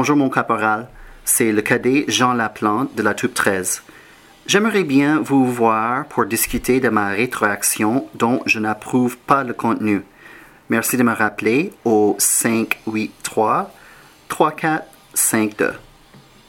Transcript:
Bonjour mon caporal, c'est le cadet Jean Laplante de la troupe 13. J'aimerais bien vous voir pour discuter de ma rétroaction dont je n'approuve pas le contenu. Merci de me rappeler au 583 3452.